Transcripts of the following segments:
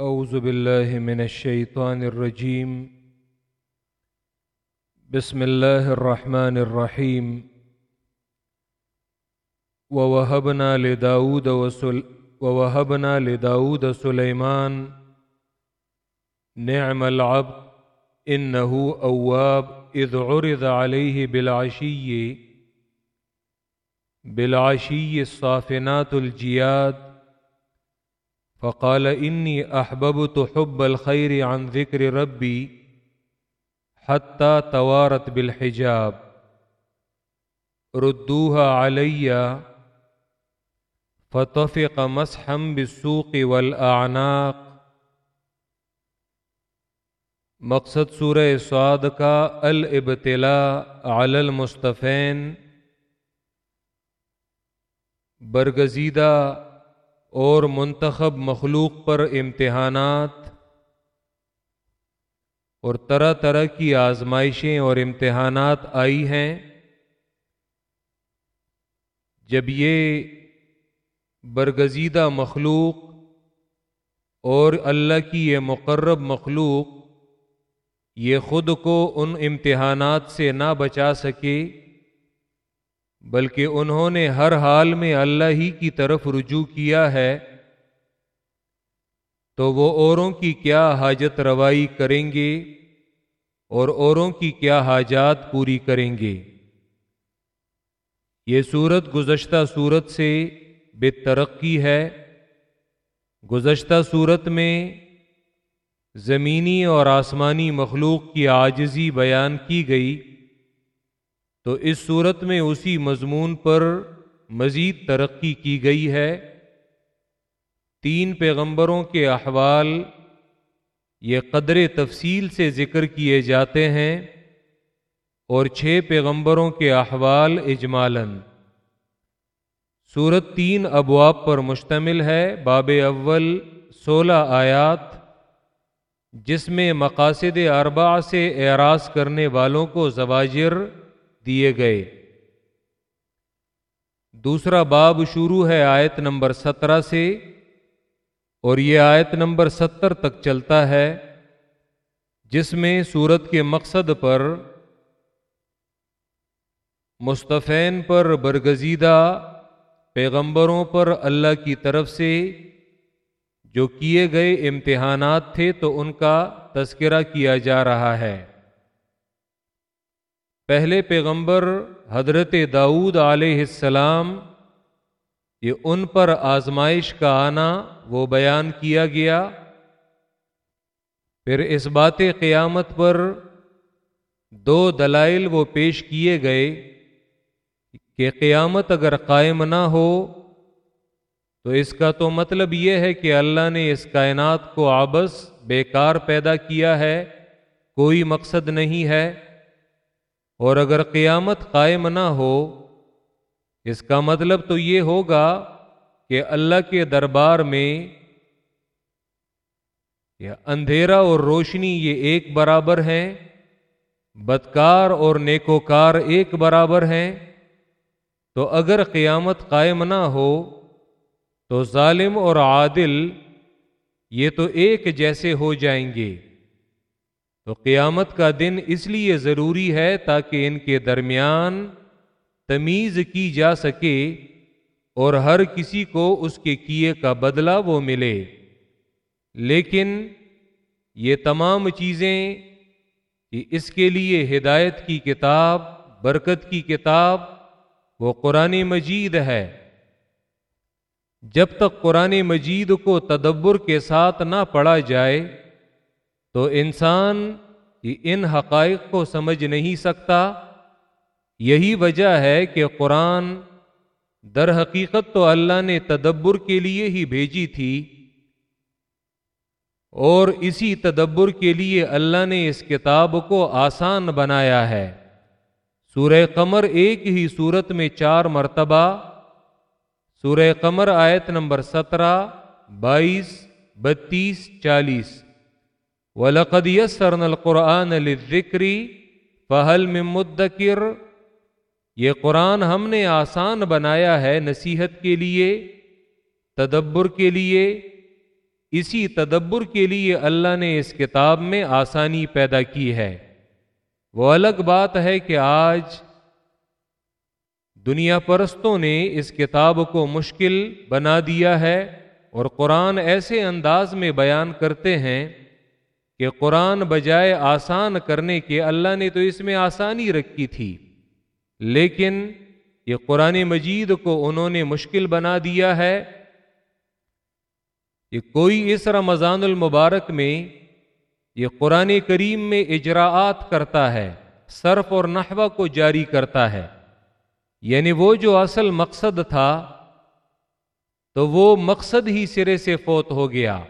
أعوذ بالله من الشيطان الرجيم بسم الله الرحمن الرحيم ووهبنا لداود وسل ووهبنا لداود سليمان نعم العبد إنه أواب إذ عرض عليه بالعشي بالعشي الصافنات الجياد فقال إني أحببت حب الخير عن ذكر ربي حتى توارت بالحجاب. ردوها علي فطفق مسحا بالسوق والأعناق. مقصد سورہ سعد کا الابتلاء علی المصطفین. برگزیدہ اور منتخب مخلوق پر امتحانات اور طرح طرح کی آزمائشیں اور امتحانات آئی ہیں۔ جب یہ برگزیدہ مخلوق اور اللہ کی یہ مقرب مخلوق یہ خود کو ان امتحانات سے نہ بچا سکے بلکہ انہوں نے ہر حال میں اللہ ہی کی طرف رجوع کیا ہے، تو وہ اوروں کی کیا حاجت روائی کریں گے اور اوروں کی کیا حاجات پوری کریں گے۔ یہ صورت گزشتہ صورت سے بے ترقی ہے۔ گزشتہ صورت میں زمینی اور آسمانی مخلوق کی آجزی بیان کی گئی۔ تو اس صورت میں اسی مضمون پر مزید ترقی کی گئی ہے۔ تین پیغمبروں کے احوال یہ قدر تفصیل سے ذکر کیے جاتے ہیں اور چھ پیغمبروں کے احوال اجمالن صورت تین ابواب پر مشتمل ہے۔ باب اول سولہ آیات، جس میں مقاصد اربع سے اعراض کرنے والوں کو زواجر دیے گئے۔ دوسرا باب شروع ہے آیت نمبر سترہ سے، اور یہ آیت نمبر ستر تک چلتا ہے، جس میں سورت کے مقصد پر، مصطفین پر برگزیدہ پیغمبروں پر اللہ کی طرف سے جو کیے گئے امتحانات تھے تو ان کا تذکرہ کیا جا رہا ہے۔ پہلے پیغمبر حضرت داؤد علیہ السلام، یہ ان پر آزمائش کا آنا وہ بیان کیا گیا۔ پھر اس بات قیامت پر دو دلائل وہ پیش کیے گئے کہ قیامت اگر قائم نہ ہو تو اس کا تو مطلب یہ ہے کہ اللہ نے اس کائنات کو آبس بیکار پیدا کیا ہے، کوئی مقصد نہیں ہے۔ اور اگر قیامت قائم نہ ہو، اس کا مطلب تو یہ ہوگا کہ اللہ کے دربار میں یہ اندھیرا اور روشنی یہ ایک برابر ہیں، بدکار اور نیکوکار ایک برابر ہیں۔ تو اگر قیامت قائم نہ ہو، تو ظالم اور عادل یہ تو ایک جیسے ہو جائیں گے۔ تو قیامت کا دن اس لیے ضروری ہے تاکہ ان کے درمیان تمیز کی جا سکے اور ہر کسی کو اس کے کیے کا بدلہ وہ ملے۔ لیکن یہ تمام چیزیں اس کے لیے ہدایت کی کتاب، برکت کی کتاب وہ قرآن مجید ہے۔ جب تک قرآن مجید کو تدبر کے ساتھ نہ پڑھا جائے تو انسان ان حقائق کو سمجھ نہیں سکتا۔ یہی وجہ ہے کہ قرآن در حقیقت تو اللہ نے تدبر کے لیے ہی بھیجی تھی اور اسی تدبر کے لیے اللہ نے اس کتاب کو آسان بنایا ہے۔ سورہ قمر ایک ہی صورت میں چار مرتبہ، سورہ قمر آیت نمبر سترہ، بائیس، بتیس، چالیس۔ ولقد یسرن القرآن للذکری فہل میں مدکر؟ یہ قرآن ہم نے آسان بنایا ہے نصیحت کے لیے، تدبر کے لیے۔ اسی تدبر کے لیے اللہ نے اس کتاب میں آسانی پیدا کی ہے۔ وہ الگ بات ہے کہ آج دنیا پرستوں نے اس کتاب کو مشکل بنا دیا ہے اور قرآن ایسے انداز میں بیان کرتے ہیں کہ قرآن بجائے آسان کرنے کے اللہ نے تو اس میں آسانی رکھی تھی۔ لیکن یہ قرآن مجید کو انہوں نے مشکل بنا دیا ہے۔ یہ کوئی اس رمضان المبارک میں یہ قرآن کریم میں اجراعات کرتا ہے، صرف اور نحوہ کو جاری کرتا ہے۔ یعنی وہ جو اصل مقصد تھا، تو وہ مقصد ہی سرے سے فوت ہو گیا۔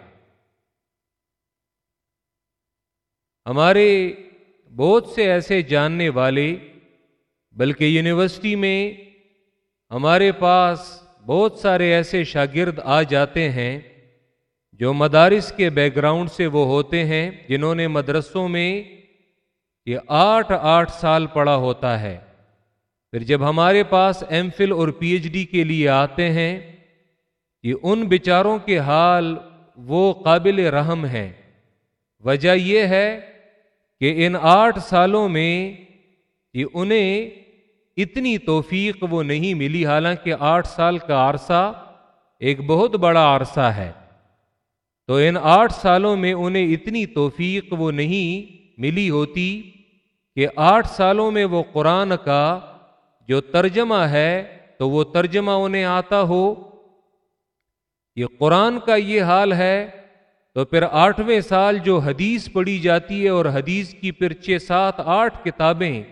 ہمارے بہت سے ایسے جاننے والے، بلکہ یونیورسٹی میں ہمارے پاس بہت سارے ایسے شاگرد آ جاتے ہیں جو مدارس کے بیک گراؤنڈ سے وہ ہوتے ہیں، جنہوں نے مدرسوں میں یہ آٹھ آٹھ سال پڑھا ہوتا ہے۔ پھر جب ہمارے پاس ایم فل اور پی ایچ ڈی کے لیے آتے ہیں، یہ ان بچاروں کے حال وہ قابل رحم ہیں۔ وجہ یہ ہے کہ ان آٹھ سالوں میں یہ انہیں اتنی توفیق وہ نہیں ملی، حالانکہ آٹھ سال کا عرصہ ایک بہت بڑا عرصہ ہے۔ تو ان آٹھ سالوں میں انہیں اتنی توفیق وہ نہیں ملی ہوتی کہ آٹھ سالوں میں وہ قرآن کا جو ترجمہ ہے تو وہ ترجمہ انہیں آتا ہو۔ یہ قرآن کا یہ حال ہے تو پھر آٹھویں سال جو حدیث پڑھی جاتی ہے اور حدیث کی پھر چھ سات آٹھ کتابیں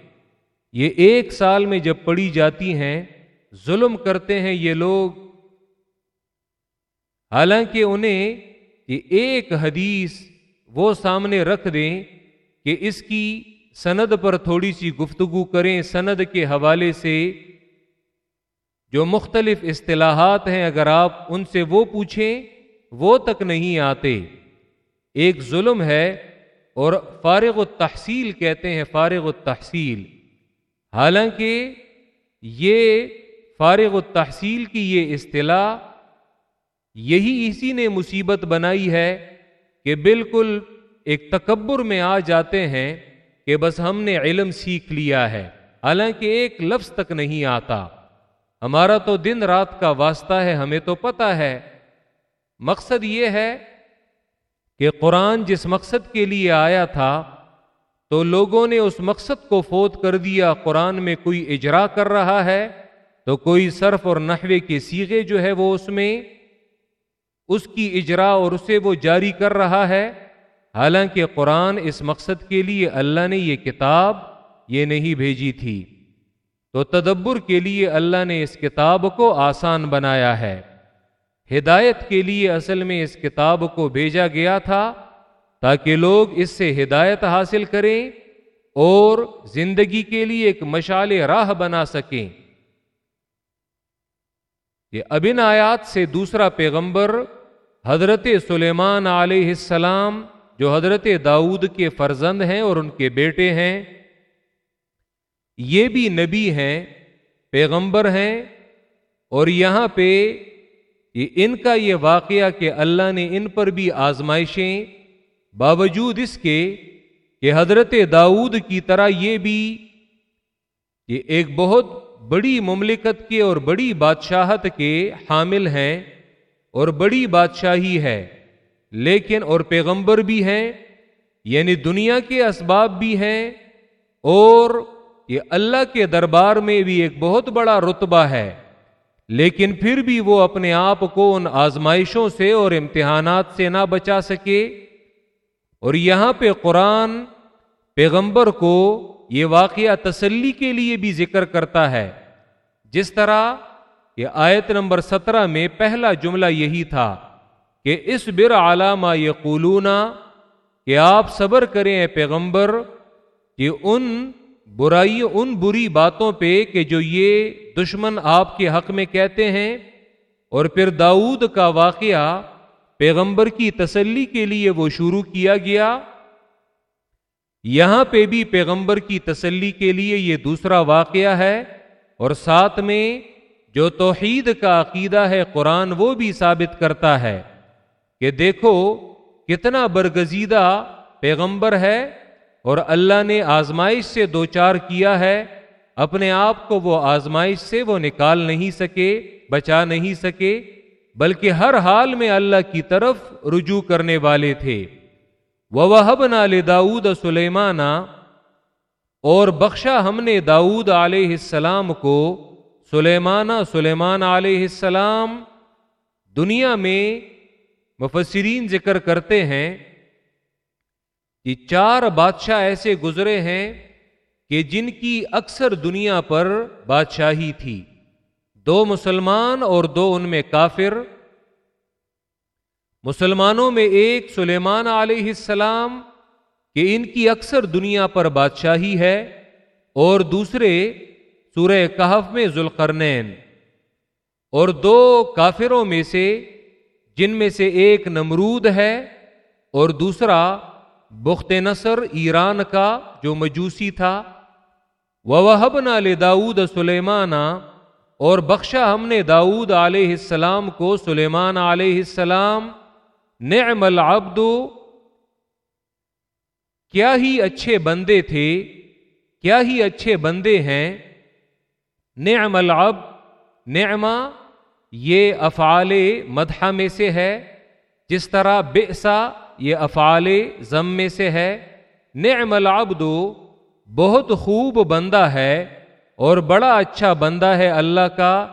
یہ ایک سال میں جب پڑھی جاتی ہیں، ظلم کرتے ہیں یہ لوگ۔ حالانکہ انہیں یہ ایک حدیث وہ سامنے رکھ دیں کہ اس کی سند پر تھوڑی سی گفتگو کریں، سند کے حوالے سے جو مختلف اصطلاحات ہیں، اگر آپ ان سے وہ پوچھیں وہ تک نہیں آتے۔ ایک ظلم ہے اور فارغ التحصیل کہتے ہیں فارغ التحصیل۔ حالانکہ یہ فارغ التحصیل کی یہ اصطلاح یہی اسی نے مصیبت بنائی ہے کہ بالکل ایک تکبر میں آ جاتے ہیں کہ بس ہم نے علم سیکھ لیا ہے۔ حالانکہ ایک لفظ تک نہیں آتا۔ ہمارا تو دن رات کا واسطہ ہے، ہمیں تو پتا ہے۔ مقصد یہ ہے کہ قرآن جس مقصد کے لیے آیا تھا، تو لوگوں نے اس مقصد کو فوت کر دیا، قرآن میں کوئی اجرا کر رہا ہے، تو کوئی صرف اور نحوے کے سیغے جو ہے وہ اس میں اس کی اجرا اور اسے وہ جاری کر رہا ہے۔ حالانکہ قرآن اس مقصد کے لیے اللہ نے یہ کتاب یہ نہیں بھیجی تھی۔ تو تدبر کے لیے اللہ نے اس کتاب کو آسان بنایا ہے۔ ہدایت کے لیے اصل میں اس کتاب کو بھیجا گیا تھا تاکہ لوگ اس سے ہدایت حاصل کریں اور زندگی کے لیے ایک مشال راہ بنا سکیں۔ یہ ابن آیات سے دوسرا پیغمبر حضرت سلیمان علیہ السلام، جو حضرت داؤد کے فرزند ہیں اور ان کے بیٹے ہیں، یہ بھی نبی ہیں، پیغمبر ہیں اور یہاں پہ یہ ان کا یہ واقعہ کہ اللہ نے ان پر بھی آزمائشیں، باوجود اس کے کہ حضرت داؤد کی طرح یہ بھی یہ ایک بہت بڑی مملکت کے اور بڑی بادشاہت کے حامل ہیں اور بڑی بادشاہی ہے، لیکن اور پیغمبر بھی ہیں یعنی دنیا کے اسباب بھی ہیں اور یہ اللہ کے دربار میں بھی ایک بہت بڑا رتبہ ہے۔ لیکن پھر بھی وہ اپنے آپ کو ان آزمائشوں سے اور امتحانات سے نہ بچا سکے۔ اور یہاں پہ قرآن پیغمبر کو یہ واقعہ تسلی کے لیے بھی ذکر کرتا ہے، جس طرح یہ آیت نمبر سترہ میں پہلا جملہ یہی تھا کہ اس بر علامہ یہ کہ آپ صبر کریں اے پیغمبر کہ ان برائی ان بری باتوں پہ کہ جو یہ دشمن آپ کے حق میں کہتے ہیں۔ اور پھر داؤد کا واقعہ پیغمبر کی تسلی کے لیے وہ شروع کیا گیا۔ یہاں پہ بھی پیغمبر کی تسلی کے لیے یہ دوسرا واقعہ ہے۔ اور ساتھ میں جو توحید کا عقیدہ ہے قرآن وہ بھی ثابت کرتا ہے کہ دیکھو کتنا برگزیدہ پیغمبر ہے۔ اور اللہ نے آزمائش سے دو چار کیا ہے، اپنے آپ کو وہ آزمائش سے وہ نکال نہیں سکے، بچا نہیں سکے، بلکہ ہر حال میں اللہ کی طرف رجوع کرنے والے تھے۔ وہ نال داود سلیمانہ اور بخشا ہم نے داود علیہ السلام کو، سلیمانہ سلیمان علیہ السلام، دنیا میں مفسرین ذکر کرتے ہیں۔ کہ چار بادشاہ ایسے گزرے ہیں کہ جن کی اکثر دنیا پر بادشاہی تھی۔ دو مسلمان اور دو ان میں کافر۔ مسلمانوں میں ایک سلیمان علیہ السلام کہ ان کی اکثر دنیا پر بادشاہی ہے اور دوسرے سورہ کہف میں ذوالقرنین۔ اور دو کافروں میں سے جن میں سے ایک نمرود ہے اور دوسرا بخت نصر ایران کا جو مجوسی تھا وہب نال داود سلیمانہ اور بخشا ہم نے داود علیہ السلام کو، سلیمان علیہ السلام، نعم العبد، کیا ہی اچھے بندے تھے، کیا ہی اچھے بندے ہیں، نعم العبد، نعمہ، یہ افعال مدح میں سے ہے، جس طرح بئسا یہ افعال ضم میں سے ہے۔ نعم العبد بہت خوب بندہ ہے اور بڑا اچھا بندہ ہے اللہ کا۔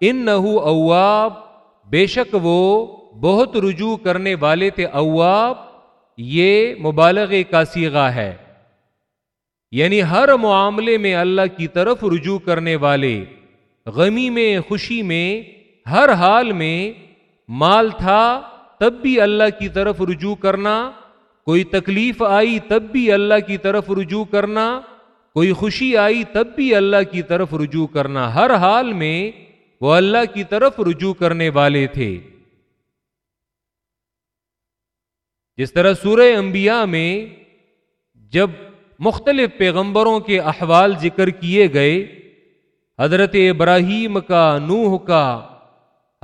ان نہ اواب، بے شک وہ بہت رجوع کرنے والے تھے اواب۔ یہ مبالغ کا سیگا ہے۔ یعنی ہر معاملے میں اللہ کی طرف رجوع کرنے والے۔ غمی میں، خوشی میں، ہر حال میں مال تھا۔ تب بھی اللہ کی طرف رجوع کرنا، کوئی تکلیف آئی تب بھی اللہ کی طرف رجوع کرنا، کوئی خوشی آئی تب بھی اللہ کی طرف رجوع کرنا۔ ہر حال میں وہ اللہ کی طرف رجوع کرنے والے تھے۔ جس طرح سورہ انبیاء میں جب مختلف پیغمبروں کے احوال ذکر کیے گئے، حضرت ابراہیم کا، نوح کا،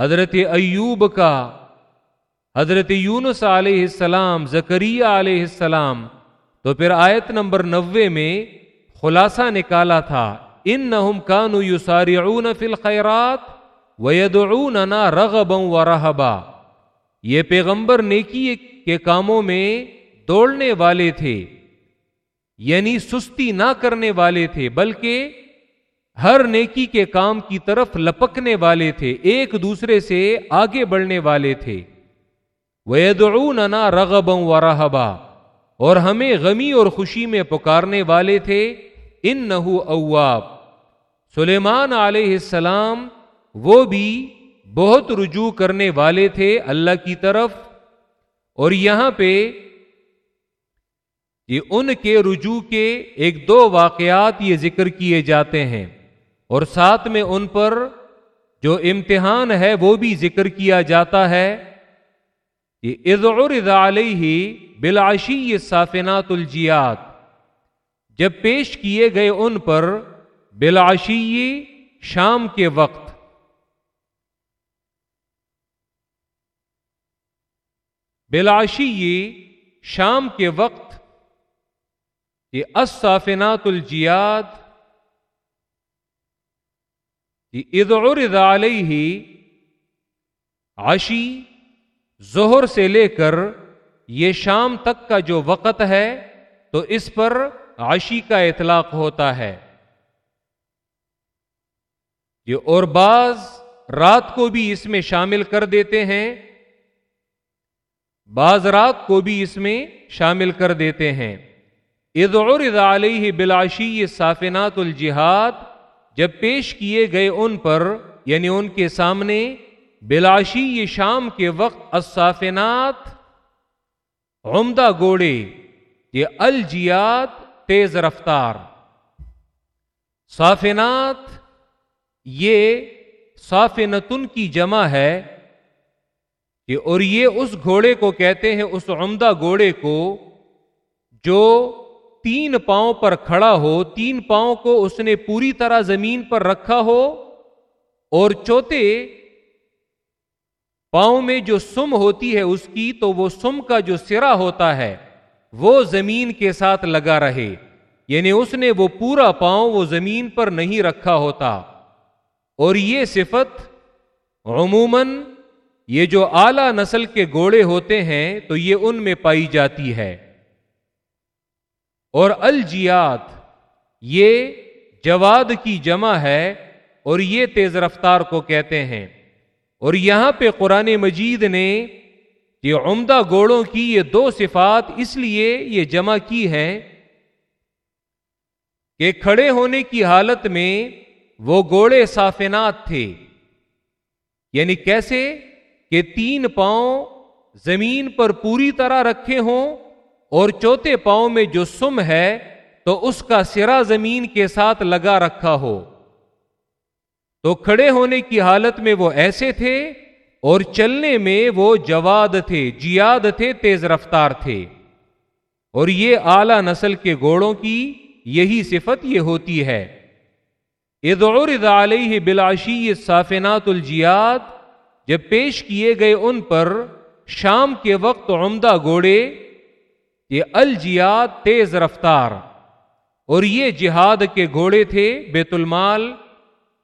حضرت ایوب کا حضرت یونس علیہ السلام زکریہ علیہ السلام۔ تو پھر آیت نمبر نوے میں خلاصہ نکالا تھا ان نہ کانو یو ساری فل خیرات رغبا و رہبا۔ یہ پیغمبر نیکی کے کاموں میں دوڑنے والے تھے یعنی سستی نہ کرنے والے تھے، بلکہ ہر نیکی کے کام کی طرف لپکنے والے تھے، ایک دوسرے سے آگے بڑھنے والے تھے۔ وَيَدْعُونَنَا رَغَبًا وَرَهَبًا۔ اور ہمیں غمی اور خوشی میں پکارنے والے تھے۔ ان نہ اواب سلیمان علیہ السلام وہ بھی بہت رجوع کرنے والے تھے اللہ کی طرف۔ اور یہاں پہ یہ ان کے رجوع کے ایک دو واقعات یہ ذکر کیے جاتے ہیں۔ اور ساتھ میں ان پر جو امتحان ہے وہ بھی ذکر کیا جاتا ہے۔ یہ عز علیہ بلاشی صافنات الجیات جب پیش کیے گئے ان پر بلاشی شام کے وقت۔ بلاشی شام کے وقت یہ اسافنات الجیات ادعرض علیہ عشی ظہر سے لے کر یہ شام تک کا جو وقت ہے، تو اس پر عشی کا اطلاق ہوتا ہے۔ یہ اور بعض رات کو بھی اس میں شامل کر دیتے ہیں۔ بعض رات کو بھی اس میں شامل کر دیتے ہیں۔ عرض علیہ بلاشی صافنات الجہاد، جب پیش کیے گئے ان پر یعنی ان کے سامنے بلاشی یہ شام کے وقت الصافنات، عمدہ گوڑے یہ الجیات، تیز رفتار۔ صافنات، یہ صافنتن کی جمع ہے کہ اور یہ اس گھوڑے کو کہتے ہیں، اس عمدہ گھوڑے کو جو تین پاؤں پر کھڑا ہو، تین پاؤں کو اس نے پوری طرح زمین پر رکھا ہو اور چوتے پاؤں میں جو سم ہوتی ہے اس کی، تو وہ سم کا جو سرا ہوتا ہے، وہ زمین کے ساتھ لگا رہے۔ یعنی اس نے وہ پورا پاؤں وہ زمین پر نہیں رکھا ہوتا۔ اور یہ صفت، عموماً یہ جو اعلی نسل کے گھوڑے ہوتے ہیں، تو یہ ان میں پائی جاتی ہے۔ اور الجیات، یہ جواد کی جمع ہے، اور یہ تیز رفتار کو کہتے ہیں۔ اور یہاں پہ قرآن مجید نے یہ عمدہ گوڑوں کی یہ دو صفات اس لیے یہ جمع کی ہے کہ کھڑے ہونے کی حالت میں وہ گوڑے صافنات تھے۔ یعنی کیسے؟ کہ تین پاؤں زمین پر پوری طرح رکھے ہوں اور چوتھے پاؤں میں جو سم ہے تو اس کا سرا زمین کے ساتھ لگا رکھا ہو۔ تو کھڑے ہونے کی حالت میں وہ ایسے تھے اور چلنے میں وہ جواد تھے، جیاد تھے، تیز رفتار تھے۔ اور یہ اعلی نسل کے گوڑوں کی یہی صفت یہ ہوتی ہے۔ علیہ بلاشی صافنات الجیات جب پیش کیے گئے ان پر شام کے وقت عمدہ گوڑے یہ الجیات تیز رفتار۔ اور یہ جہاد کے گھوڑے تھے، بیت المال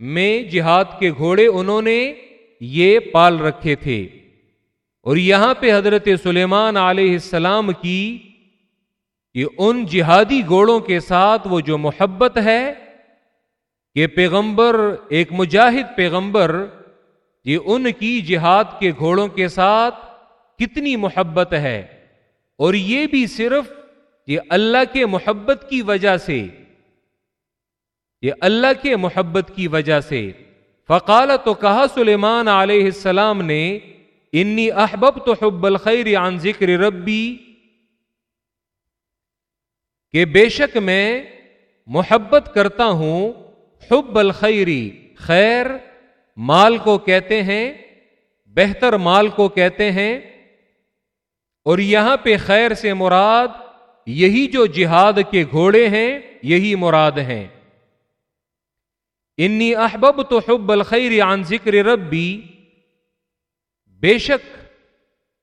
میں جہاد کے گھوڑے انہوں نے یہ پال رکھے تھے۔ اور یہاں پہ حضرت سلیمان علیہ السلام کی یہ ان جہادی گھوڑوں کے ساتھ وہ جو محبت ہے کہ پیغمبر، ایک مجاہد پیغمبر، یہ ان کی جہاد کے گھوڑوں کے ساتھ کتنی محبت ہے۔ اور یہ بھی صرف یہ اللہ کے محبت کی وجہ سے یہ اللہ کے محبت کی وجہ سے۔ فقال تو کہا سلیمان علیہ السلام نے، انی احبب تو حب الخیر عن ذکر ربی کہ بے شک میں محبت کرتا ہوں، حب الخیری خیر، مال کو کہتے ہیں، بہتر مال کو کہتے ہیں۔ اور یہاں پہ خیر سے مراد، یہی جو جہاد کے گھوڑے ہیں، یہی مراد ہیں۔ انی احبب تو حب الخیر عن ذکر ربی بے شک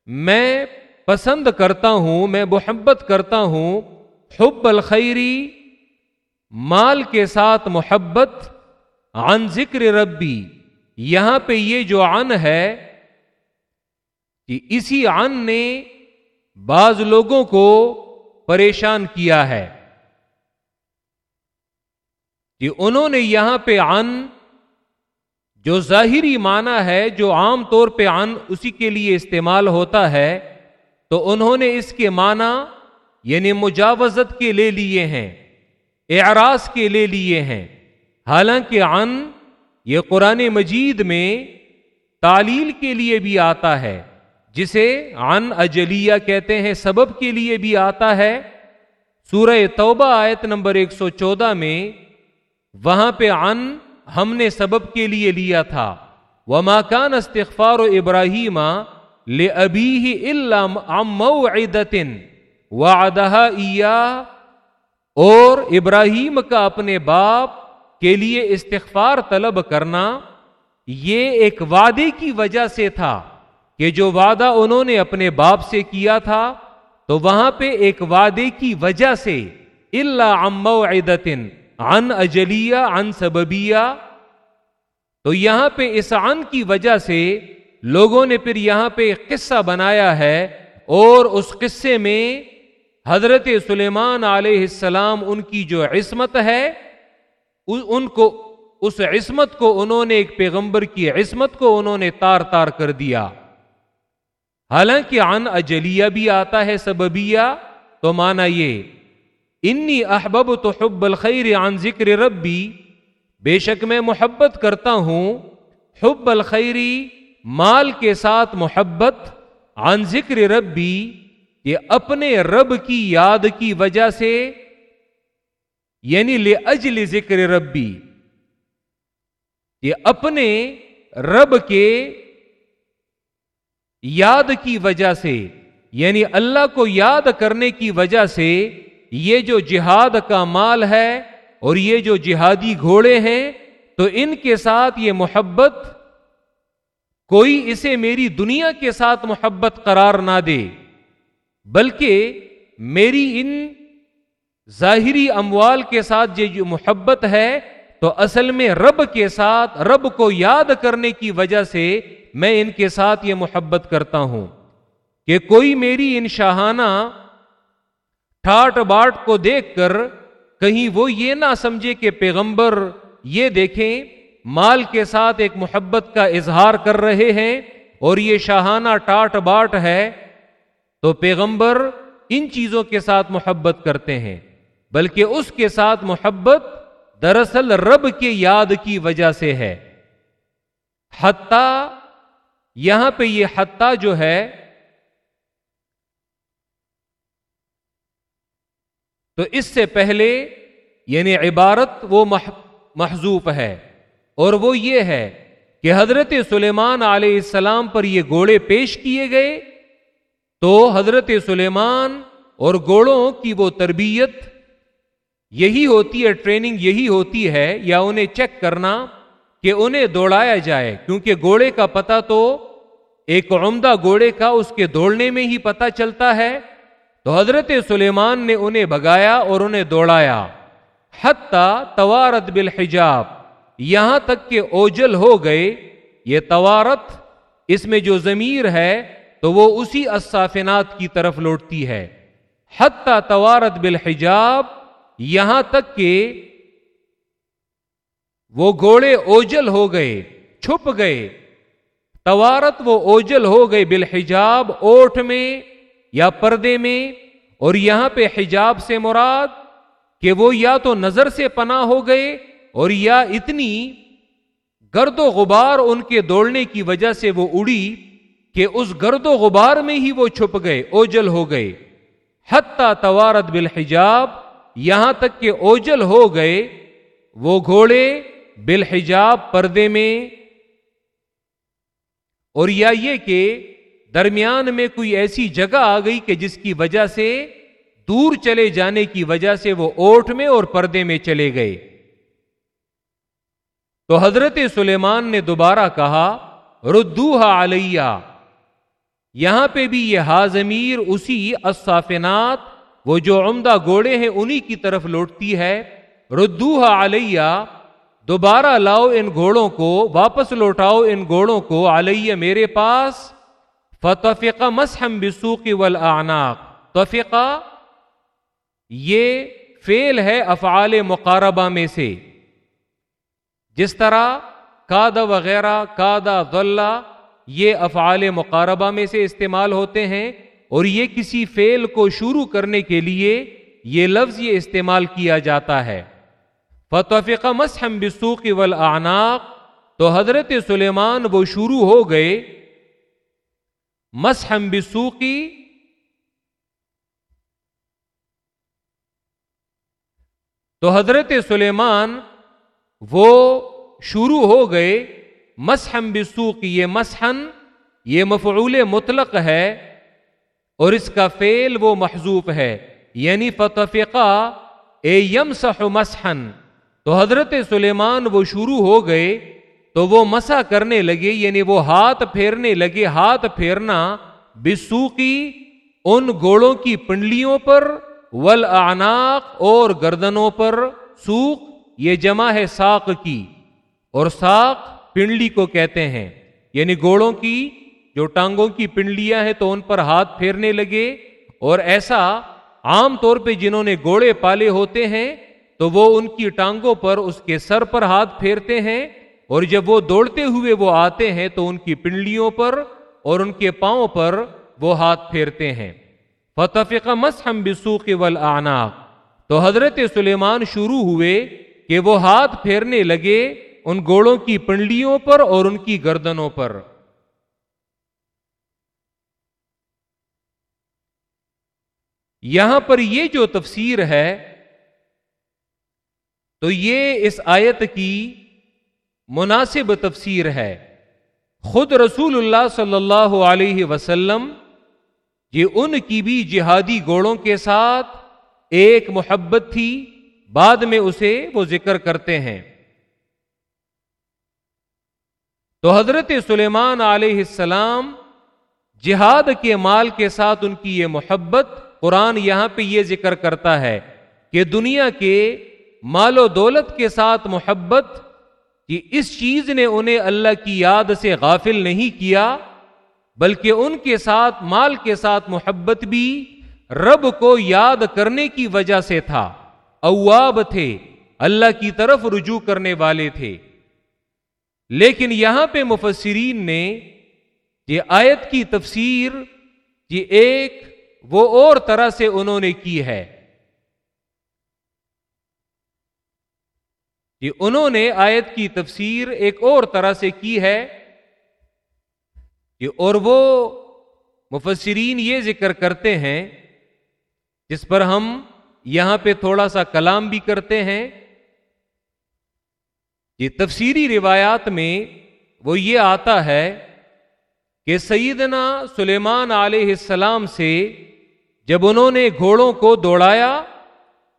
میں پسند کرتا ہوں، میں محبت کرتا ہوں حب الخیری مال کے ساتھ محبت عن ذکر ربی۔ یہاں پہ یہ جو عن ہے کہ اسی عن نے بعض لوگوں کو پریشان کیا ہے۔ کہ انہوں نے یہاں پہ ان جو ظاہری معنی ہے، جو عام طور پہ ان اسی کے لیے استعمال ہوتا ہے، تو انہوں نے اس کے معنی یعنی مجاوزت کے لے لیے ہیں، اعراض کے لے لیے ہیں۔ حالانکہ ان یہ قرآن مجید میں تعلیل کے لیے بھی آتا ہے، جسے ان اجلیہ کہتے ہیں، سبب کے لیے بھی آتا ہے۔ سورہ توبہ آیت نمبر ایک سو چودہ میں وہاں پہ ان ہم نے سبب کے لیے لیا تھا۔ وہ ماکان استغفار و ابراہیم لے ابھی ہی علامتن اور ابراہیم کا اپنے باپ کے لیے استغفار طلب کرنا یہ ایک وعدے کی وجہ سے تھا کہ جو وعدہ انہوں نے اپنے باپ سے کیا تھا، تو وہاں پہ ایک وعدے کی وجہ سے اللہ عدتن ان اجلیہ ان سببیہ۔ تو یہاں پہ اس ان کی وجہ سے لوگوں نے پھر یہاں پہ ایک قصہ بنایا ہے اور اس قصے میں حضرت سلیمان علیہ السلام ان کی جو عصمت ہے ان کو اس عصمت کو انہوں نے، ایک پیغمبر کی عصمت کو انہوں نے تار تار کر دیا۔ حالانکہ ان اجلیہ بھی آتا ہے، سببیہ۔ تو مانا یہ انی احبب تو حب الخیر عن ذکر ربی بے شک میں محبت کرتا ہوں حب الخیری مال کے ساتھ محبت عن ذکر ربی یہ اپنے رب کی یاد کی وجہ سے یعنی لے اجل ذکر ربی یہ اپنے رب کے یاد کی وجہ سے یعنی اللہ کو یاد کرنے کی وجہ سے یہ جو جہاد کا مال ہے اور یہ جو جہادی گھوڑے ہیں، تو ان کے ساتھ یہ محبت، کوئی اسے میری دنیا کے ساتھ محبت قرار نہ دے، بلکہ میری ان ظاہری اموال کے ساتھ جو محبت ہے، تو اصل میں رب کے ساتھ، رب کو یاد کرنے کی وجہ سے میں ان کے ساتھ یہ محبت کرتا ہوں کہ کوئی میری ان شاہانہ ٹھاٹ باٹ کو دیکھ کر کہیں وہ یہ نہ سمجھے کہ پیغمبر یہ دیکھیں، مال کے ساتھ ایک محبت کا اظہار کر رہے ہیں اور یہ شاہانہ ٹاٹ باٹ ہے، تو پیغمبر ان چیزوں کے ساتھ محبت کرتے ہیں، بلکہ اس کے ساتھ محبت دراصل رب کے یاد کی وجہ سے ہے۔ حتیٰ، یہاں پہ یہ حتیٰ جو ہے تو اس سے پہلے یعنی عبارت وہ محضوف ہے اور وہ یہ ہے کہ حضرت سلیمان علیہ السلام پر یہ گھوڑے پیش کیے گئے تو حضرت سلیمان اور گھوڑوں کی وہ تربیت یہی ہوتی ہے، ٹریننگ یہی ہوتی ہے، یا انہیں چیک کرنا کہ انہیں دوڑایا جائے، کیونکہ گھوڑے کا پتہ تو ایک عمدہ گھوڑے کا اس کے دوڑنے میں ہی پتہ چلتا ہے۔ تو حضرت سلیمان نے انہیں بگایا اور انہیں دوڑایا۔ حتیٰ توارت بالحجاب، یہاں تک کہ اوجل ہو گئے۔ یہ توارت اس میں جو ضمیر ہے تو وہ اسی اسافنات کی طرف لوٹتی ہے۔ حتیٰ توارت بالحجاب، یہاں تک کہ وہ گھوڑے اوجل ہو گئے، چھپ گئے۔ توارت وہ اوجل ہو گئے بالحجاب اوٹ میں یا پردے میں اور یہاں پہ حجاب سے مراد کہ وہ یا تو نظر سے پناہ ہو گئے اور یا اتنی گرد و غبار ان کے دوڑنے کی وجہ سے وہ اڑی کہ اس گرد و غبار میں ہی وہ چھپ گئے، اوجل ہو گئے۔ حتہ توارت بالحجاب، یہاں تک کہ اوجل ہو گئے، وہ گھوڑے بالحجاب پردے میں۔ اور یا یہ کہ درمیان میں کوئی ایسی جگہ آ گئی کہ جس کی وجہ سے دور چلے جانے کی وجہ سے وہ اوٹ میں اور پردے میں چلے گئے۔ تو حضرت سلیمان نے دوبارہ کہا ردوہا علیہ۔ یہاں پہ بھی یہ ہاضمیر اسی اصافنات وہ جو عمدہ گوڑے ہیں انہی کی طرف لوٹتی ہے۔ ردوہا علیہ۔ دوبارہ لاؤ ان گھوڑوں کو، واپس لوٹاؤ ان گھوڑوں کو علیہ میرے پاس۔ فتفقہ مسحم بسوقی والعناق توفقہ یہ فیل ہے افعال مقاربہ میں سے۔ جس طرح کادا وغیرہ کادا غلہ یہ افعال مقاربہ میں سے استعمال ہوتے ہیں اور یہ کسی فیل کو شروع کرنے کے لیے یہ لفظ یہ استعمال کیا جاتا ہے۔ فتوفقہ مسحم بسوقی والعناق تو حضرت سلیمان وہ شروع ہو گئے مسحم بسوقی تو حضرت سلیمان وہ شروع ہو گئے مسحم بسوقی، یہ مسحن یہ مفعول مطلق ہے اور اس کا فعل وہ محضوف ہے یعنی فتفقہ اے یم مسحن تو حضرت سلیمان وہ شروع ہو گئے تو وہ مسا کرنے لگے یعنی وہ ہاتھ پھیرنے لگے، ہاتھ پھیرنا بسو کی ان گوڑوں کی پنڈلیوں پر ول اور گردنوں پر سوک یہ جمع ہے ساق کی۔ اور ساق پنڈلی کو کہتے ہیں۔ یعنی گوڑوں کی جو ٹانگوں کی پنڈلیاں ہیں تو ان پر ہاتھ پھیرنے لگے۔ اور ایسا عام طور پہ جنہوں نے گوڑے پالے ہوتے ہیں، تو وہ ان کی ٹانگوں پر اس کے سر پر ہاتھ پھیرتے ہیں۔ اور جب وہ دوڑتے ہوئے وہ آتے ہیں تو ان کی پنڈلیوں پر اور ان کے پاؤں پر وہ ہاتھ پھیرتے ہیں۔ فتفق مسحم بسوق والعناق تو حضرت سلیمان شروع ہوئے کہ وہ ہاتھ پھیرنے لگے ان گوڑوں کی پنڈلیوں پر اور ان کی گردنوں پر۔ یہاں پر یہ جو تفسیر ہے، تو یہ اس آیت کی مناسب تفسیر ہے۔ خود رسول اللہ صلی اللہ علیہ وسلم، یہ ان کی بھی جہادی گوڑوں کے ساتھ ایک محبت تھی، بعد میں اسے وہ ذکر کرتے ہیں۔ تو حضرت سلیمان علیہ السلام جہاد کے مال کے ساتھ ان کی یہ محبت قرآن یہاں پہ یہ ذکر کرتا ہے کہ دنیا کے مال و دولت کے ساتھ محبت کہ اس چیز نے انہیں اللہ کی یاد سے غافل نہیں کیا، بلکہ ان کے ساتھ، مال کے ساتھ محبت بھی رب کو یاد کرنے کی وجہ سے تھا۔ اواب تھے، اللہ کی طرف رجوع کرنے والے تھے۔ لیکن یہاں پہ مفسرین نے یہ آیت کی تفسیر یہ ایک وہ اور طرح سے انہوں نے کی ہے۔ کہ انہوں نے آیت کی تفسیر ایک اور طرح سے کی ہے کہ اور وہ مفسرین یہ ذکر کرتے ہیں جس پر ہم یہاں پہ تھوڑا سا کلام بھی کرتے ہیں یہ تفسیری روایات میں وہ یہ آتا ہے کہ سیدنا سلیمان علیہ السلام سے جب انہوں نے گھوڑوں کو دوڑایا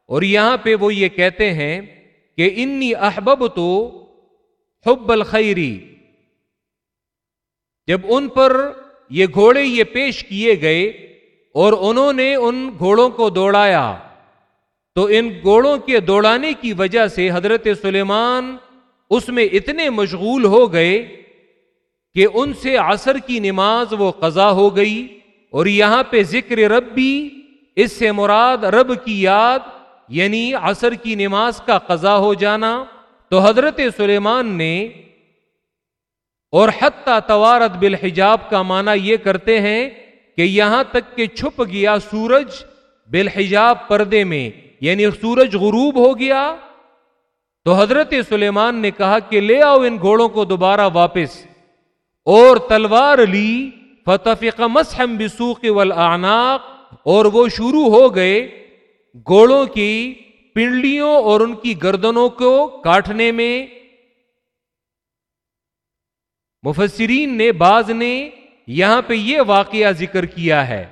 اور یہاں پہ وہ یہ کہتے ہیں کہ انی احبب تو حب الخیری، جب ان پر یہ گھوڑے یہ پیش کیے گئے اور انہوں نے ان گھوڑوں کو دوڑایا، تو ان گھوڑوں کے دوڑانے کی وجہ سے حضرت سلیمان اس میں اتنے مشغول ہو گئے کہ ان سے عصر کی نماز وہ قضا ہو گئی اور یہاں پہ ذکر رب بھی اس سے مراد رب کی یاد یعنی عصر کی نماز کا قضا ہو جانا تو حضرت سلیمان نے اور حتی توارت بالحجاب کا معنی یہ کرتے ہیں کہ یہاں تک کہ چھپ گیا سورج بالحجاب پردے میں یعنی سورج غروب ہو گیا۔ تو حضرت سلیمان نے کہا کہ لے آؤ ان گھوڑوں کو دوبارہ واپس۔ اور تلوار لی فتح مسحم بسوق والعناق اور وہ شروع ہو گئے۔ گھوڑوں کی پنڈلیوں اور ان کی گردنوں کو کاٹنے میں مفسرین نے بعض نے یہاں پہ یہ واقعہ ذکر کیا ہے۔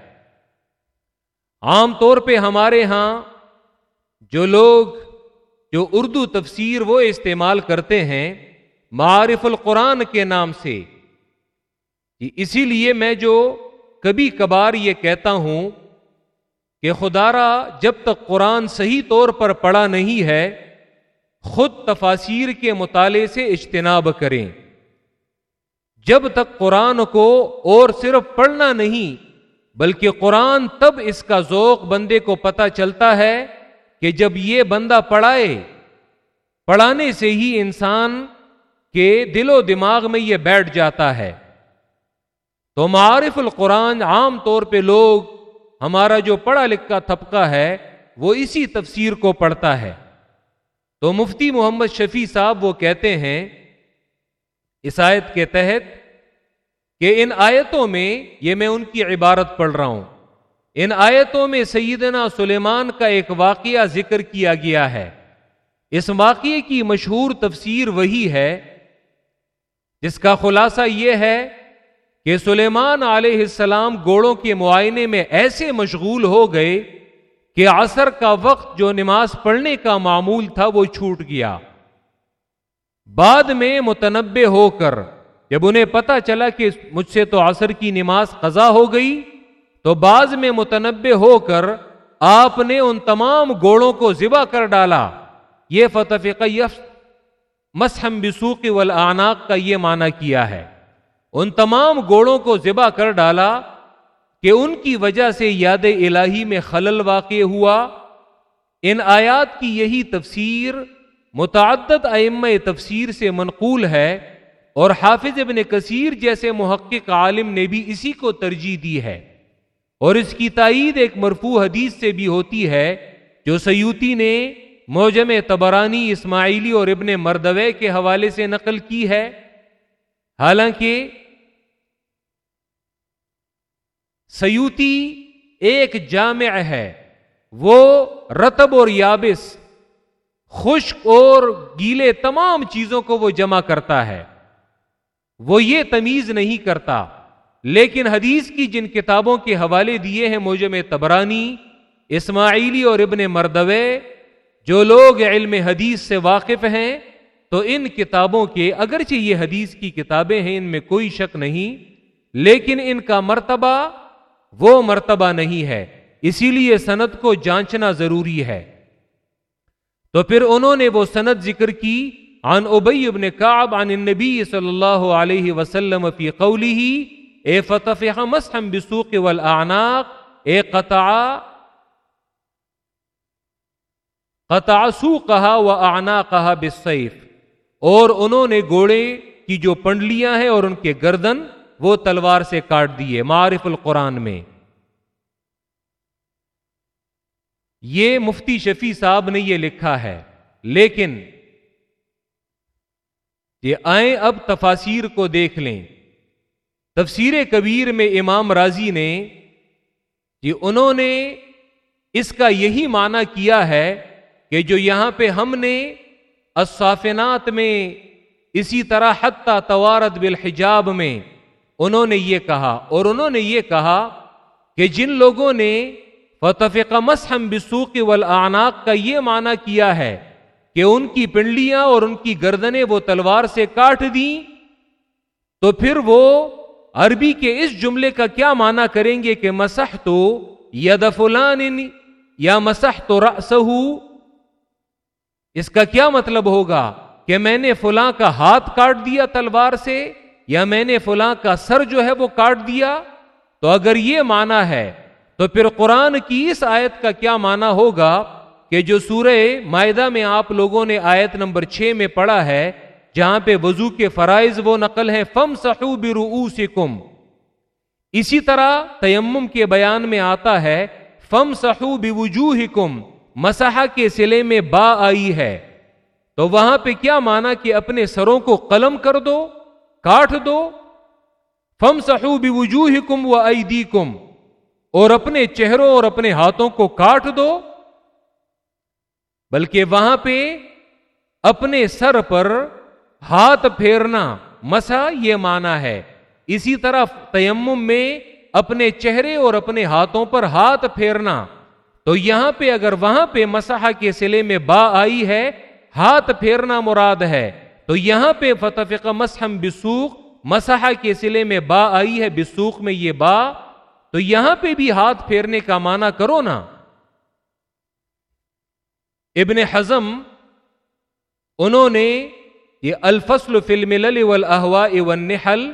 عام طور پہ ہمارے ہاں جو لوگ جو اردو تفسیر وہ استعمال کرتے ہیں معارف القرآن کے نام سے اسی لیے میں جو کبھی کبھار یہ کہتا ہوں کہ خدا را جب تک قرآن صحیح طور پر پڑھا نہیں ہے، خود تفاصیر کے مطالعے سے اجتناب کریں۔ جب تک قرآن کو اور صرف پڑھنا نہیں، بلکہ قرآن تب اس کا ذوق بندے کو پتہ چلتا ہے کہ جب یہ بندہ پڑھائے، پڑھانے سے ہی انسان کے دل و دماغ میں یہ بیٹھ جاتا ہے۔ تو معارف القرآن عام طور پہ لوگ ہمارا جو پڑھا لکھا طبقہ ہے، وہ اسی تفسیر کو پڑھتا ہے۔ تو مفتی محمد شفیع صاحب وہ کہتے ہیں اس آیت کے تحت کہ ان آیتوں میں یہ میں ان کی عبارت پڑھ رہا ہوں۔ ان آیتوں میں سیدنا سلیمان کا ایک واقعہ ذکر کیا گیا ہے۔ اس واقعے کی مشہور تفسیر وہی ہے، جس کا خلاصہ یہ ہے کہ سلیمان علیہ السلام گوڑوں کے معائنے میں ایسے مشغول ہو گئے کہ عصر کا وقت جو نماز پڑھنے کا معمول تھا وہ چھوٹ گیا۔ بعد میں متنبع ہو کر جب انہیں پتا چلا کہ مجھ سے تو عصر کی نماز قضا ہو گئی، تو بعض میں متنبع ہو کر آپ نے ان تمام گوڑوں کو ذبح کر ڈالا۔ یہ فتح مسحم بسوق والعناق کا یہ معنی کیا ہے۔ ان تمام گوڑوں کو ذبح کر ڈالا کہ ان کی وجہ سے یاد الہی میں خلل واقع ہوا۔ ان آیات کی یہی تفسیر متعدد ائمہ تفسیر سے منقول ہے اور حافظ ابن کثیر جیسے محقق عالم نے بھی اسی کو ترجیح دی ہے۔ اور اس کی تائید ایک مرفوع حدیث سے بھی ہوتی ہے جو سیوتی نے موجم تبرانی اسماعیلی اور ابن مردوے کے حوالے سے نقل کی ہے۔ حالانکہ سیوتی ایک جامع ہے، وہ رتب اور یابس، خشک اور گیلے تمام چیزوں کو وہ جمع کرتا ہے۔ وہ یہ تمیز نہیں کرتا، لیکن حدیث کی جن کتابوں کے حوالے دیے ہیں موجم تبرانی، اسماعیلی اور ابن مردوے جو لوگ علم حدیث سے واقف ہیں تو ان کتابوں کے اگرچہ یہ حدیث کی کتابیں ہیں، ان میں کوئی شک نہیں، لیکن ان کا مرتبہ وہ مرتبہ نہیں ہے۔ اسی لیے سند کو جانچنا ضروری ہے۔ تو پھر انہوں نے وہ سند ذکر کی، عن ابی ابن کعب عن النبی صلی اللہ علیہ وسلم فی قوله اے فتفح مسحم بسوق والاعناق اے قطع قطع سوقها واعناقها بالسيف اور انہوں نے گوڑے کی جو پنڈلیاں ہیں اور ان کے گردن وہ تلوار سے کاٹ دیے معرف القرآن میں۔ یہ مفتی شفیع صاحب نے یہ لکھا ہے، لیکن یہ آئیں اب تفاسیر کو دیکھ لیں۔ تفسیر کبیر میں امام راضی نے کہ انہوں نے اس کا یہی معنی کیا ہے کہ جو یہاں پہ ہم نے الصافنات میں، اسی طرح حتی توارد بالحجاب میں، انہوں نے یہ کہا، اور انہوں نے یہ کہا کہ جن لوگوں نے فتفق مسحم بسوق والاعناق کا یہ معنی کیا ہے کہ ان کی پنڈلیاں اور ان کی گردنیں وہ تلوار سے کاٹ دیں، تو پھر وہ عربی کے اس جملے کا کیا معنی کریں گے کہ مسح تو ید فلان یا مسح تو رسو اس کا کیا مطلب ہوگا کہ میں نے فلاں کا ہاتھ کاٹ دیا تلوار سے یا میں نے فلاں کا سر جو ہے وہ کاٹ دیا؟ تو اگر یہ مانا ہے، تو پھر قرآن کی اس آیت کا کیا مانا ہوگا کہ جو سورہ معدہ میں آپ لوگوں نے آیت نمبر چھ میں پڑھا ہے، جہاں پہ وضو کے فرائض وہ نقل ہے فم سہو برو اسی طرح تیمم کے بیان میں آتا ہے فم سہو بوجو مساحا کے سلے میں با آئی ہے۔ تو وہاں پہ کیا مانا کہ اپنے سروں کو قلم کر دو، کاٹ دو؟ فم سہو بوجو کم و کم اور اپنے چہروں اور اپنے ہاتھوں کو کاٹ دو۔ بلکہ وہاں پہ اپنے سر پر ہاتھ پھیرنا مسا یہ مانا ہے۔ اسی طرح تیمم میں اپنے چہرے اور اپنے ہاتھوں پر ہاتھ پھیرنا۔ تو یہاں پہ اگر وہاں پہ مساح کے سلے میں با آئی ہے، ہاتھ پھیرنا مراد ہے۔ تو یہاں پہ فتفق مسحم بسوخ مساح کے سلے میں با آئی ہے بسوخ میں یہ با۔ تو یہاں پہ بھی ہاتھ پھیرنے کا معنی کرو نا۔ ابن حزم، انہوں نے یہ الفصل فلم والاہواء والنحل،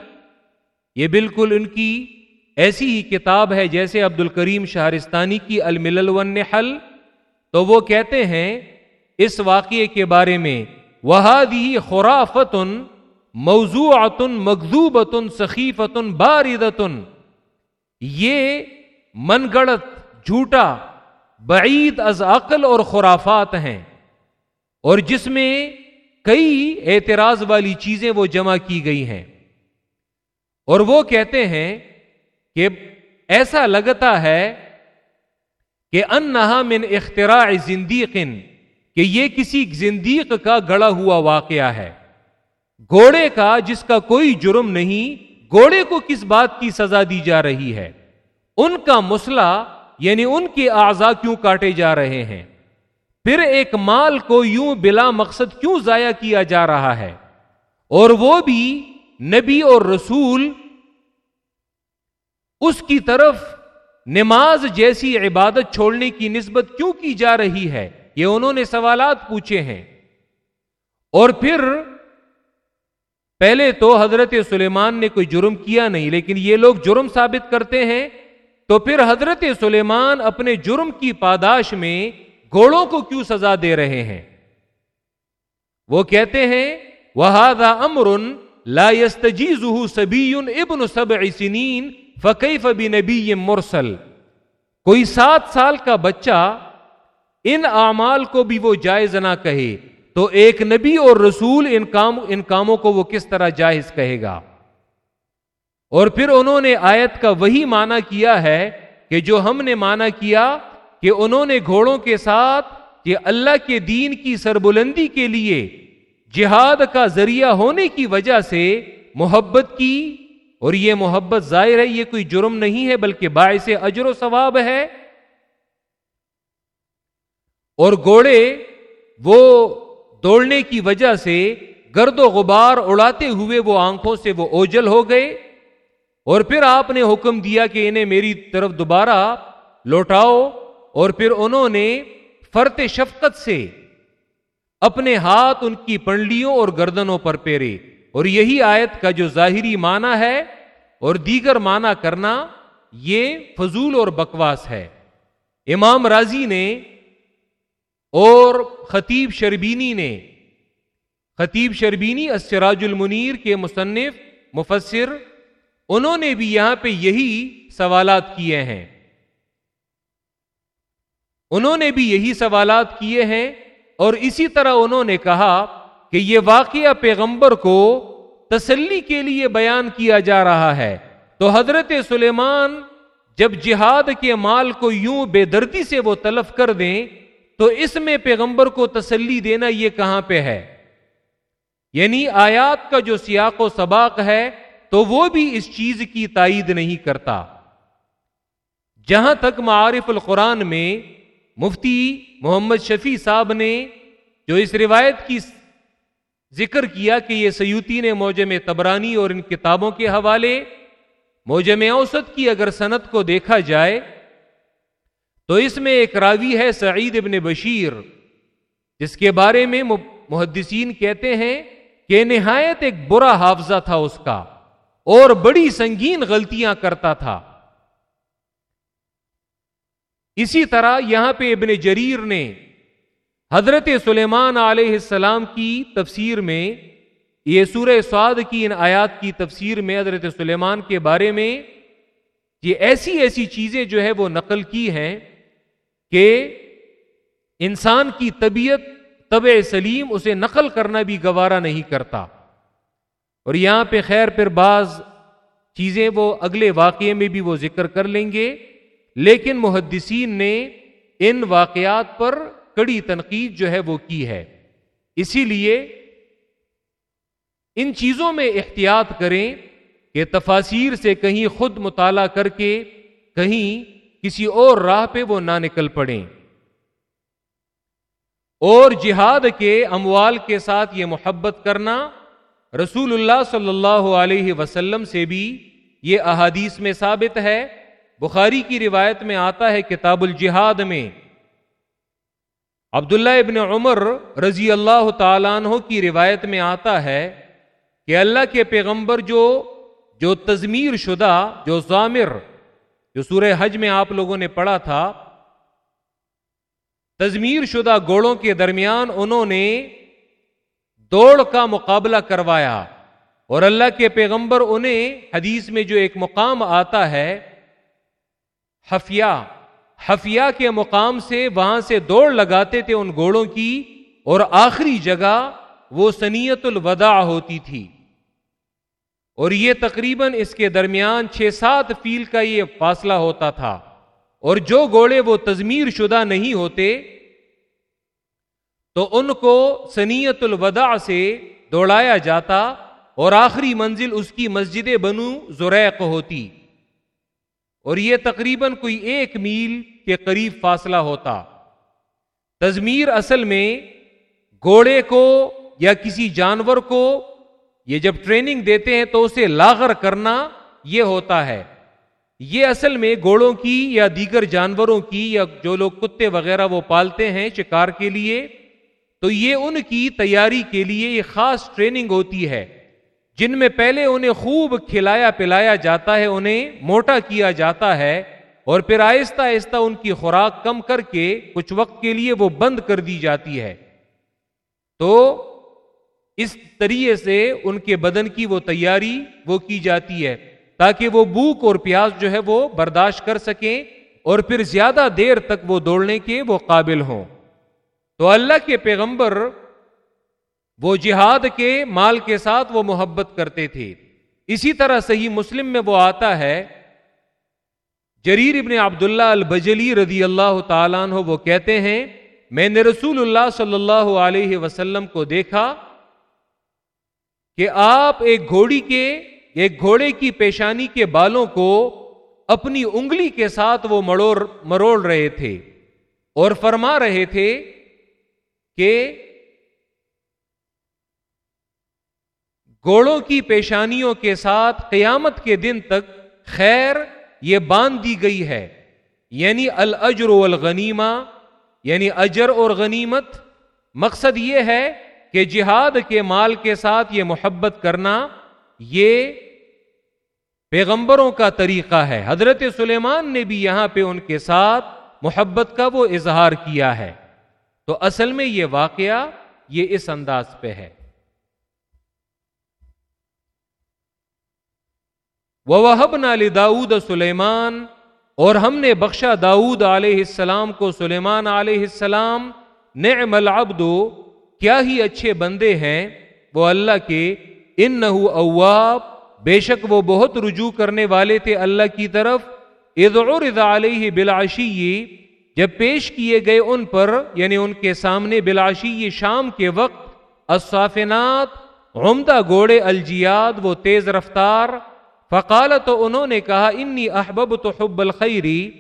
یہ بالکل ان کی ایسی ہی کتاب ہے جیسے عبد الکریم شہرستانی کی الملل والنحل تو وہ کہتے ہیں، اس واقعے کے بارے میں وہادی خرافتن موضوعتن مغزوبتن سخیفتن باردتن یہ من گڑت جھوٹا، بعید از عقل اور خرافات ہیں۔ اور جس میں کئی اعتراض والی چیزیں وہ جمع کی گئی ہیں۔ اور وہ کہتے ہیں کہ ایسا لگتا ہے کہ ان نہا من اختراع زندیقن، کہ یہ کسی زندیق کا گڑا ہوا واقعہ ہے۔ گھوڑے کا جس کا کوئی جرم نہیں، گھوڑے کو کس بات کی سزا دی جا رہی ہے؟ ان کا مسئلہ یعنی ان کے اعضا کیوں کاٹے جا رہے ہیں؟ پھر ایک مال کو یوں بلا مقصد کیوں ضائع کیا جا رہا ہے؟ اور وہ بھی نبی اور رسول اس کی طرف نماز جیسی عبادت چھوڑنے کی نسبت کیوں کی جا رہی ہے؟ یہ انہوں نے سوالات پوچھے ہیں۔ اور پھر پہلے تو حضرت سلیمان نے کوئی جرم کیا نہیں، لیکن یہ لوگ جرم ثابت کرتے ہیں۔ تو پھر حضرت سلیمان اپنے جرم کی پاداش میں گھوڑوں کو کیوں سزا دے رہے ہیں؟ وہ کہتے ہیں وہ امر لا يستجيزه سبي ابن سبع سنين فقی فبی نبی مرسل کوئی سات سال کا بچہ ان اعمال کو بھی وہ جائز نہ کہے تو ایک نبی اور رسول ان کام ان کاموں کو وہ کس طرح جائز کہے گا؟ اور پھر انہوں نے آیت کا وہی معنی کیا ہے کہ جو ہم نے معنی کیا کہ انہوں نے گھوڑوں کے ساتھ کہ اللہ کے دین کی سربلندی کے لیے جہاد کا ذریعہ ہونے کی وجہ سے محبت کی اور یہ محبت ظاہر ہے، یہ کوئی جرم نہیں ہے، بلکہ باعث اجر و ثواب ہے۔ اور گھوڑے وہ دوڑنے کی وجہ سے گرد و غبار اڑاتے ہوئے وہ آنکھوں سے وہ اوجل ہو گئے۔ اور پھر آپ نے حکم دیا کہ انہیں میری طرف دوبارہ لوٹاؤ۔ اور پھر انہوں نے فرت شفقت سے اپنے ہاتھ ان کی پنڈلیوں اور گردنوں پر پیرے۔ اور یہی آیت کا جو ظاہری معنی ہے اور دیگر معنی کرنا، یہ فضول اور بکواس ہے۔ امام راضی نے اور خطیب شربینی نے، خطیب شربینی اسراج المنیر کے مصنف، مفسر، انہوں نے بھی یہاں پہ یہی سوالات کیے ہیں۔ انہوں نے بھی یہی سوالات کیے ہیں اور اسی طرح انہوں نے کہا کہ یہ واقعہ پیغمبر کو تسلی کے لیے بیان کیا جا رہا ہے۔ تو حضرت سلیمان جب جہاد کے مال کو یوں بے دردی سے وہ تلف کر دیں، تو اس میں پیغمبر کو تسلی دینا یہ کہاں پہ ہے؟ یعنی آیات کا جو سیاق و سباق ہے، تو وہ بھی اس چیز کی تائید نہیں کرتا۔ جہاں تک معارف القرآن میں مفتی محمد شفیع صاحب نے جو اس روایت کی ذکر کیا کہ یہ سیوتی نے موجم تبرانی اور ان کتابوں کے حوالے موجم اوسط کی اگر صنعت کو دیکھا جائے، تو اس میں ایک راوی ہے سعید ابن بشیر، جس کے بارے میں محدثین کہتے ہیں کہ نہایت ایک برا حافظہ تھا اس کا اور بڑی سنگین غلطیاں کرتا تھا۔ اسی طرح یہاں پہ ابن جریر نے حضرت سلیمان علیہ السلام کی تفسیر میں، یہ سورہ سعد کی ان آیات کی تفسیر میں حضرت سلیمان کے بارے میں، یہ ایسی ایسی چیزیں جو ہے وہ نقل کی ہیں کہ انسان کی طبیعت طب سلیم اسے نقل کرنا بھی گوارا نہیں کرتا۔ اور یہاں پہ خیر پھر بعض چیزیں وہ اگلے واقعے میں بھی وہ ذکر کر لیں گے، لیکن محدثین نے ان واقعات پر کڑی تنقید جو ہے وہ کی ہے۔ اسی لیے ان چیزوں میں احتیاط کریں کہ تفاصیر سے کہیں خود مطالعہ کر کے کہیں کسی اور راہ پہ وہ نہ نکل پڑیں۔ اور جہاد کے اموال کے ساتھ یہ محبت کرنا رسول اللہ صلی اللہ علیہ وسلم سے بھی یہ احادیث میں ثابت ہے۔ بخاری کی روایت میں آتا ہے کتاب الجہاد میں عبداللہ ابن عمر رضی اللہ تعالیٰ عنہ کی روایت میں آتا ہے کہ اللہ کے پیغمبر جو جو تزمیر شدہ، جو ضامر، جو سورہ حج میں آپ لوگوں نے پڑھا تھا تزمیر شدہ گوڑوں کے درمیان انہوں نے دوڑ کا مقابلہ کروایا اور اللہ کے پیغمبر انہیں حدیث میں جو ایک مقام آتا ہے، حفیہ حفیہ کے مقام سے وہاں سے دوڑ لگاتے تھے ان گوڑوں کی اور آخری جگہ وہ سنیت الوداع ہوتی تھی۔ اور یہ تقریباً اس کے درمیان چھ سات فیل کا یہ فاصلہ ہوتا تھا۔ اور جو گوڑے وہ تزمیر شدہ نہیں ہوتے، تو ان کو سنیت الوداع سے دوڑایا جاتا اور آخری منزل اس کی مسجد بنو زریق ہوتی۔ اور یہ تقریباً کوئی ایک میل کے قریب فاصلہ ہوتا۔ تزمیر اصل میں گھوڑے کو یا کسی جانور کو یہ جب ٹریننگ دیتے ہیں تو اسے لاغر کرنا یہ ہوتا ہے۔ یہ اصل میں گھوڑوں کی یا دیگر جانوروں کی یا جو لوگ کتے وغیرہ وہ پالتے ہیں شکار کے لیے، تو یہ ان کی تیاری کے لیے یہ خاص ٹریننگ ہوتی ہے۔ جن میں پہلے انہیں خوب کھلایا پلایا جاتا ہے، انہیں موٹا کیا جاتا ہے اور پھر آہستہ آہستہ ان کی خوراک کم کر کے کچھ وقت کے لیے وہ بند کر دی جاتی ہے۔ تو اس طریقے سے ان کے بدن کی وہ تیاری وہ کی جاتی ہے تاکہ وہ بھوک اور پیاس جو ہے وہ برداشت کر سکیں اور پھر زیادہ دیر تک وہ دوڑنے کے وہ قابل ہوں۔ تو اللہ کے پیغمبر وہ جہاد کے مال کے ساتھ وہ محبت کرتے تھے۔ اسی طرح صحیح مسلم میں وہ آتا ہے۔ جریر ابن عبداللہ البجلی رضی اللہ تعالیٰ عنہ وہ کہتے ہیں، میں نے رسول اللہ صلی اللہ علیہ وسلم کو دیکھا کہ آپ ایک گھوڑی کے، ایک گھوڑے کی پیشانی کے بالوں کو اپنی انگلی کے ساتھ وہ مروڑ مروڑ رہے تھے اور فرما رہے تھے کہ گھوڑوں کی پیشانیوں کے ساتھ قیامت کے دن تک خیر یہ باندھ دی گئی ہے۔ یعنی الجر والغنیمہ یعنی اجر اور غنیمت۔ مقصد یہ ہے کہ جہاد کے مال کے ساتھ یہ محبت کرنا یہ پیغمبروں کا طریقہ ہے۔ حضرت سلیمان نے بھی یہاں پہ ان کے ساتھ محبت کا وہ اظہار کیا ہے۔ تو اصل میں یہ واقعہ یہ اس انداز پہ ہے۔ وہب نال داود سلیمان اور ہم نے بخشا داود علیہ السلام کو، سلیمان علیہ السلام، نعم العبد، کیا ہی اچھے بندے ہیں وہ اللہ کے ان نہ اواب، بے شک وہ بہت رجوع کرنے والے تھے اللہ کی طرف عرض علیہ بلاشی جب پیش کیے گئے ان پر یعنی ان کے سامنے بلاشی شام کے وقت، الصافنات، عمدہ گوڑے الجیاد، وہ تیز رفتار فقال تو انہوں نے کہا، انی احبب تو حب الخیری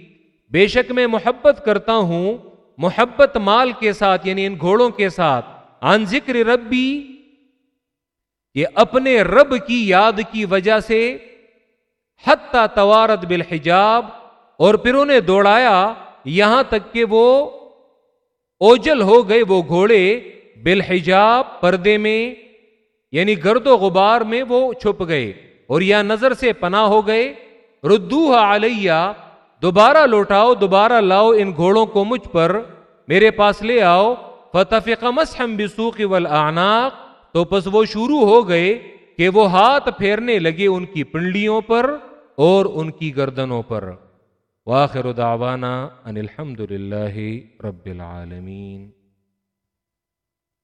بے شک میں محبت کرتا ہوں، محبت مال کے ساتھ یعنی ان گھوڑوں کے ساتھ. عن ذکر ربی، یہ اپنے رب کی یاد کی وجہ سے، حتی توارت بالحجاب، اور پھر انہیں دوڑایا، یہاں تک کہ وہ اوجل ہو گئے وہ گھوڑے بالحجاب، پردے میں یعنی گرد و غبار میں وہ چھپ گئے. اور یا نظر سے پناہ ہو گئے ردو علیہ، دوبارہ لوٹاؤ، دوبارہ لاؤ ان گھوڑوں کو مجھ پر، میرے پاس لے آؤ فتح مسحم بسوخ والعناق تو پس وہ شروع ہو گئے کہ وہ ہاتھ پھیرنے لگے ان کی پنڈلیوں پر اور ان کی گردنوں پر۔ واخر دعوانا ان الحمد للہ رب العالمین